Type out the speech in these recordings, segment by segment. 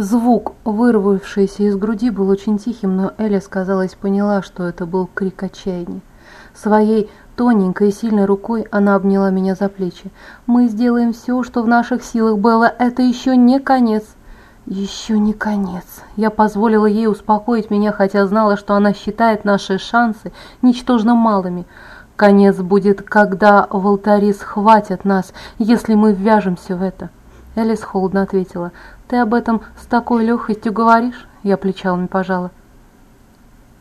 Звук, вырвавшийся из груди, был очень тихим, но Элис, казалось, поняла, что это был крик отчаяния. Своей тоненькой и сильной рукой она обняла меня за плечи. «Мы сделаем все, что в наших силах, Белла. Это еще не конец». «Еще не конец». Я позволила ей успокоить меня, хотя знала, что она считает наши шансы ничтожно малыми. Конец будет, когда в алтаре схватят нас, если мы ввяжемся в это. Элис холодно ответила. «Ты об этом с такой легкостью говоришь?» Я плечалами пожала.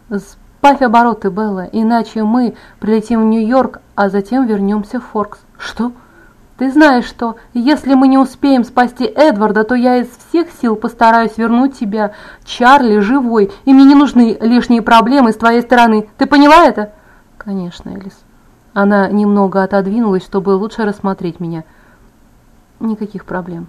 «Сбавь обороты, Белла, иначе мы прилетим в Нью-Йорк, а затем вернемся в Форкс». «Что?» «Ты знаешь, что если мы не успеем спасти Эдварда, то я из всех сил постараюсь вернуть тебя, Чарли, живой, и мне не нужны лишние проблемы с твоей стороны. Ты поняла это?» «Конечно, Элис». Она немного отодвинулась, чтобы лучше рассмотреть меня. «Никаких проблем»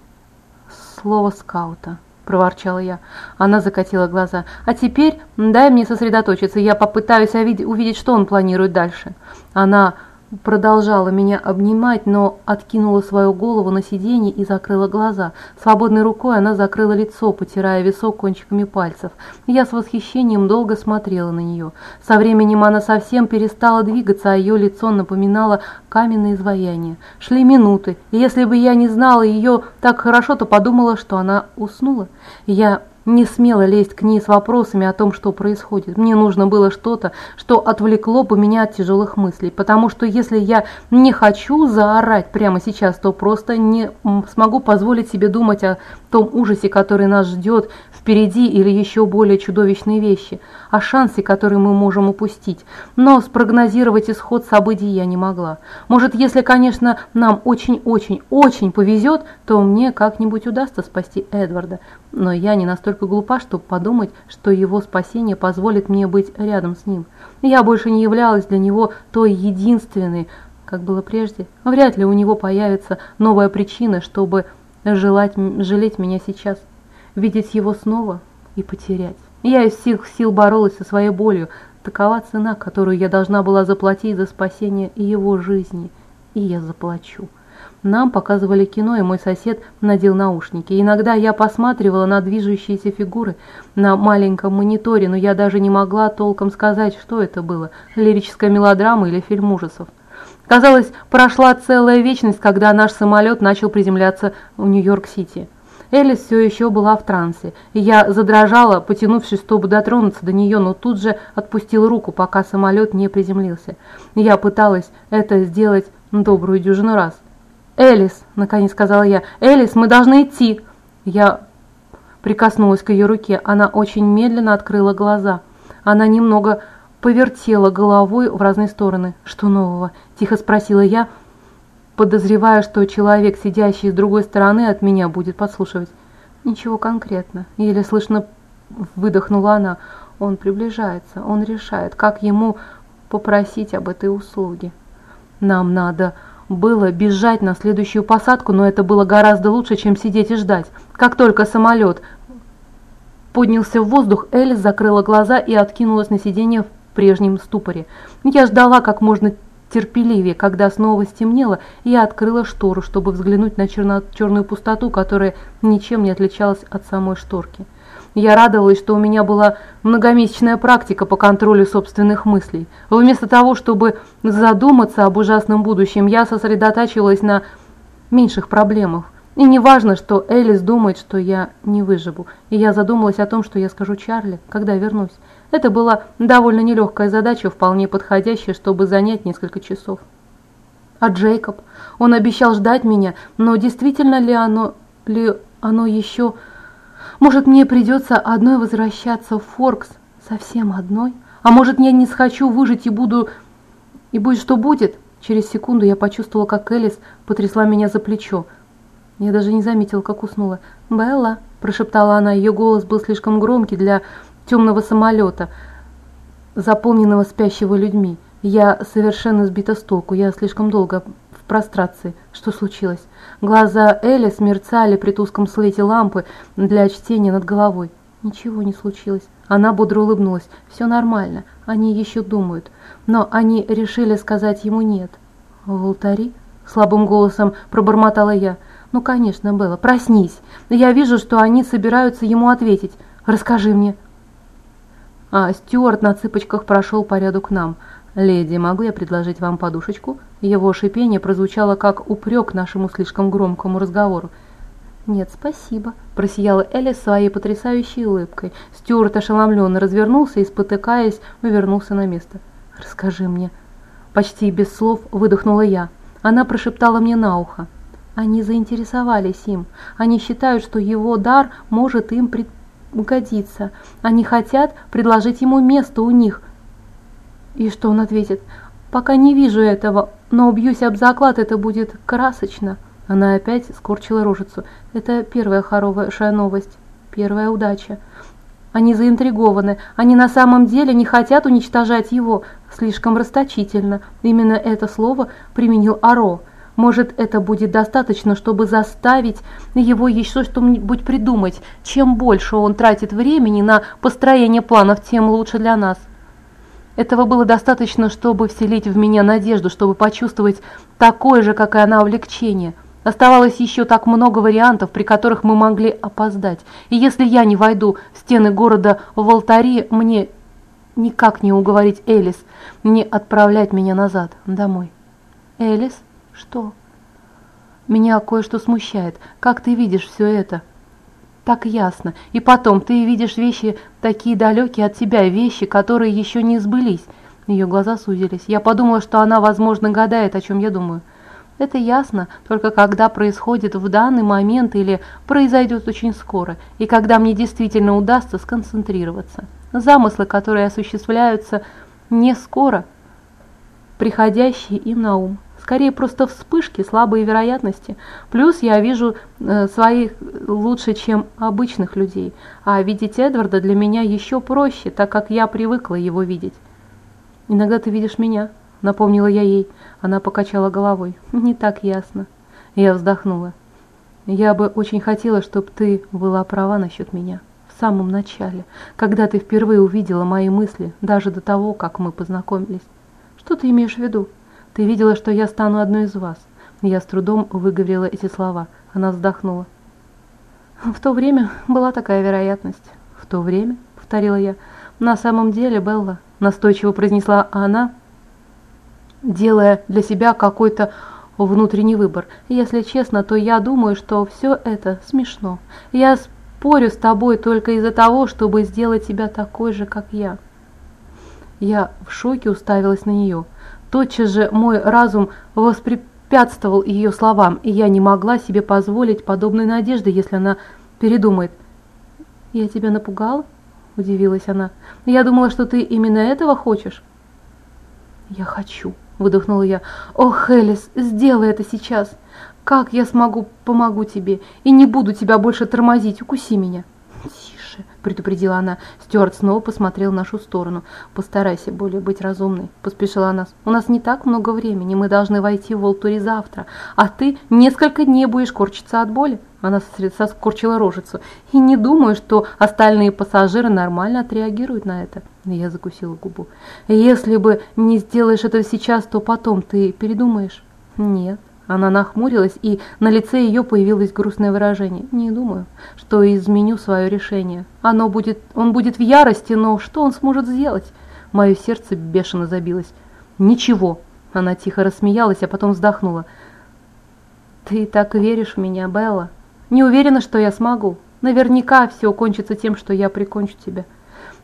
слово скаута», – проворчала я. Она закатила глаза. «А теперь дай мне сосредоточиться, я попытаюсь увидеть, что он планирует дальше». Она продолжала меня обнимать, но откинула свою голову на сиденье и закрыла глаза. Свободной рукой она закрыла лицо, потирая висок кончиками пальцев. Я с восхищением долго смотрела на нее. Со временем она совсем перестала двигаться, а ее лицо напоминало каменное изваяние. Шли минуты, и если бы я не знала ее так хорошо, то подумала, что она уснула. Я не смела лезть к ней с вопросами о том, что происходит. Мне нужно было что-то, что отвлекло бы меня от тяжелых мыслей, потому что если я не хочу заорать прямо сейчас, то просто не смогу позволить себе думать о том ужасе, который нас ждет впереди или еще более чудовищные вещи, о шансе, который мы можем упустить. Но спрогнозировать исход событий я не могла. Может, если, конечно, нам очень-очень-очень повезет, то мне как-нибудь удастся спасти Эдварда. Но я не настолько глупа, чтобы подумать, что его спасение позволит мне быть рядом с ним. Я больше не являлась для него той единственной, как было прежде. Вряд ли у него появится новая причина, чтобы желать, жалеть меня сейчас видеть его снова и потерять. Я из всех сил боролась со своей болью. Такова цена, которую я должна была заплатить за спасение его жизни. И я заплачу. Нам показывали кино, и мой сосед надел наушники. Иногда я посматривала на движущиеся фигуры на маленьком мониторе, но я даже не могла толком сказать, что это было – лирическая мелодрама или фильм ужасов. Казалось, прошла целая вечность, когда наш самолет начал приземляться в Нью-Йорк-Сити. Элис все еще была в трансе, и я задрожала, потянувшись, чтобы дотронуться до нее, но тут же отпустила руку, пока самолет не приземлился. Я пыталась это сделать добрую дюжину раз. «Элис», — наконец сказала я, — «Элис, мы должны идти!» Я прикоснулась к ее руке, она очень медленно открыла глаза. Она немного повертела головой в разные стороны. «Что нового?» – тихо спросила я, подозревая, что человек, сидящий с другой стороны от меня, будет подслушивать. «Ничего конкретно», – еле слышно выдохнула она. «Он приближается, он решает, как ему попросить об этой услуге. Нам надо было бежать на следующую посадку, но это было гораздо лучше, чем сидеть и ждать. Как только самолет поднялся в воздух, Элис закрыла глаза и откинулась на сиденье в прежнем ступоре. Я ждала как можно терпеливее, когда снова стемнело, я открыла штору, чтобы взглянуть на черно черную пустоту, которая ничем не отличалась от самой шторки. Я радовалась, что у меня была многомесячная практика по контролю собственных мыслей. Вместо того, чтобы задуматься об ужасном будущем, я сосредотачивалась на меньших проблемах. И не важно, что Элис думает, что я не выживу. И я задумалась о том, что я скажу Чарли, когда вернусь. Это была довольно нелегкая задача, вполне подходящая, чтобы занять несколько часов. А Джейкоб? Он обещал ждать меня, но действительно ли оно, ли оно еще... Может, мне придется одной возвращаться в Форкс, совсем одной? А может, я не схочу выжить и буду... И будет что будет? Через секунду я почувствовала, как Элис потрясла меня за плечо. Я даже не заметила, как уснула. «Белла», – прошептала она, ее голос был слишком громкий для темного самолета, заполненного спящего людьми. Я совершенно сбита с толку, я слишком долго в прострации. Что случилось? Глаза Эли смерцали при туском свете лампы для чтения над головой. Ничего не случилось. Она бодро улыбнулась. Все нормально, они еще думают. Но они решили сказать ему нет. В алтари? Слабым голосом пробормотала я. «Ну, конечно, Белла, проснись. Я вижу, что они собираются ему ответить. Расскажи мне». А Стюарт на цыпочках прошел по ряду к нам. «Леди, могу я предложить вам подушечку?» Его шипение прозвучало как упрек нашему слишком громкому разговору. «Нет, спасибо», – просияла Элли своей потрясающей улыбкой. Стюарт ошеломленно развернулся и, спотыкаясь, вернулся на место. «Расскажи мне». Почти без слов выдохнула я. Она прошептала мне на ухо. Они заинтересовались им. Они считают, что его дар может им пригодиться. Они хотят предложить ему место у них. И что он ответит? «Пока не вижу этого, но убьюсь об заклад, это будет красочно». Она опять скорчила рожицу. «Это первая хорошая новость, первая удача. Они заинтригованы. Они на самом деле не хотят уничтожать его. Слишком расточительно. Именно это слово применил Аро. Может, это будет достаточно, чтобы заставить его еще что-нибудь придумать. Чем больше он тратит времени на построение планов, тем лучше для нас. Этого было достаточно, чтобы вселить в меня надежду, чтобы почувствовать такое же, как и она, облегчение – Оставалось еще так много вариантов, при которых мы могли опоздать. И если я не войду в стены города в алтаре, мне никак не уговорить Элис не отправлять меня назад, домой. Элис? Что? Меня кое-что смущает. Как ты видишь все это? Так ясно. И потом, ты видишь вещи такие далекие от тебя, вещи, которые еще не сбылись. Ее глаза сузились. Я подумала, что она, возможно, гадает, о чем я думаю. Это ясно только когда происходит в данный момент или произойдет очень скоро, и когда мне действительно удастся сконцентрироваться. Замыслы, которые осуществляются не скоро, приходящие им на ум. Скорее просто вспышки, слабые вероятности. Плюс я вижу э, своих лучше, чем обычных людей. А видеть Эдварда для меня еще проще, так как я привыкла его видеть. Иногда ты видишь меня, напомнила я ей. Она покачала головой. Не так ясно. Я вздохнула. Я бы очень хотела, чтобы ты была права насчет меня. В самом начале, когда ты впервые увидела мои мысли, даже до того, как мы познакомились. Что ты имеешь в виду? Ты видела, что я стану одной из вас. Я с трудом выговорила эти слова. Она вздохнула. В то время была такая вероятность. В то время, повторила я. На самом деле, Белла, настойчиво произнесла она, делая для себя какой-то внутренний выбор. Если честно, то я думаю, что все это смешно. Я спорю с тобой только из-за того, чтобы сделать тебя такой же, как я. Я в шоке уставилась на нее. Тотчас же мой разум воспрепятствовал ее словам, и я не могла себе позволить подобной надежды, если она передумает. «Я тебя напугала?» – удивилась она. «Я думала, что ты именно этого хочешь». «Я хочу», выдохнула я. «О, Хелис, сделай это сейчас! Как я смогу, помогу тебе, и не буду тебя больше тормозить, укуси меня!» «Тише!» – предупредила она. Стюарт снова посмотрел в нашу сторону. «Постарайся более быть разумной», – поспешила она. «У нас не так много времени, мы должны войти в Волтури завтра, а ты несколько дней будешь корчиться от боли». Она соскорчила рожицу. «И не думаю, что остальные пассажиры нормально отреагируют на это». Я закусила губу. «Если бы не сделаешь это сейчас, то потом ты передумаешь?» «Нет». Она нахмурилась, и на лице ее появилось грустное выражение. «Не думаю, что изменю свое решение. Оно будет, он будет в ярости, но что он сможет сделать?» Мое сердце бешено забилось. «Ничего!» Она тихо рассмеялась, а потом вздохнула. «Ты так веришь в меня, Белла? Не уверена, что я смогу. Наверняка все кончится тем, что я прикончу тебя.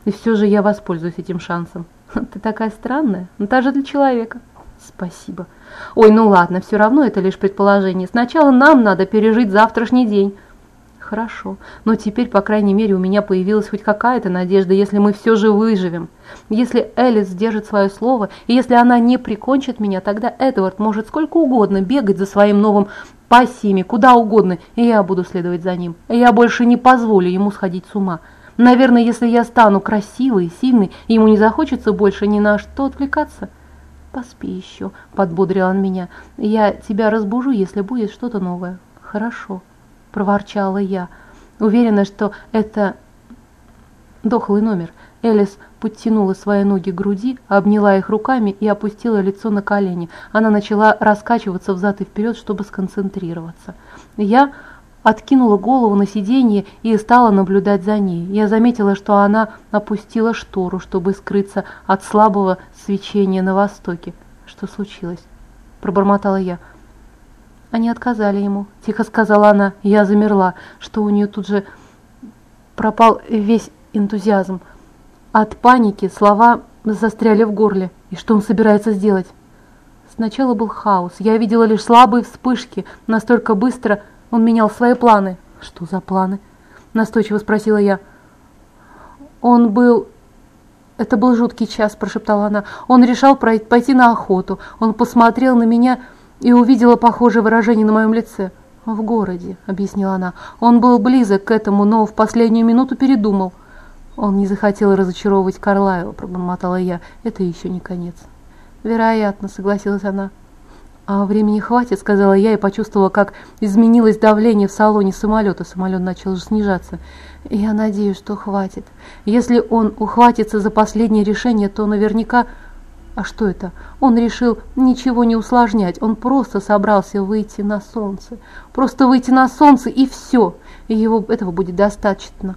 И все же я воспользуюсь этим шансом. Ты такая странная, но даже для человека». Спасибо. Ой, ну ладно, все равно это лишь предположение. Сначала нам надо пережить завтрашний день. Хорошо, но теперь, по крайней мере, у меня появилась хоть какая-то надежда, если мы все же выживем. Если Элис сдержит свое слово, и если она не прикончит меня, тогда Эдвард может сколько угодно бегать за своим новым пассиями, куда угодно, и я буду следовать за ним. Я больше не позволю ему сходить с ума. Наверное, если я стану красивой и сильной, ему не захочется больше ни на что отвлекаться. «Поспи еще», — подбодрил он меня. «Я тебя разбужу, если будет что-то новое». «Хорошо», — проворчала я, уверена, что это Дохлый номер. Элис подтянула свои ноги к груди, обняла их руками и опустила лицо на колени. Она начала раскачиваться взад и вперед, чтобы сконцентрироваться. Я откинула голову на сиденье и стала наблюдать за ней. Я заметила, что она опустила штору, чтобы скрыться от слабого свечения на востоке. «Что случилось?» – пробормотала я. «Они отказали ему», – тихо сказала она. Я замерла, что у нее тут же пропал весь энтузиазм. От паники слова застряли в горле. И что он собирается сделать? Сначала был хаос. Я видела лишь слабые вспышки. Настолько быстро он менял свои планы. Что за планы? Настойчиво спросила я. Он был... Это был жуткий час, прошептала она. Он решал пойти на охоту. Он посмотрел на меня и увидела похожее выражение на моем лице. «В городе», — объяснила она. «Он был близок к этому, но в последнюю минуту передумал». «Он не захотел разочаровывать Карлайла», — пробормотала я. «Это еще не конец». «Вероятно», — согласилась она. «А времени хватит», — сказала я и почувствовала, как изменилось давление в салоне самолета. Самолет начал снижаться. «Я надеюсь, что хватит. Если он ухватится за последнее решение, то наверняка...» А что это? Он решил ничего не усложнять. Он просто собрался выйти на солнце. Просто выйти на солнце и все. И его этого будет достаточно.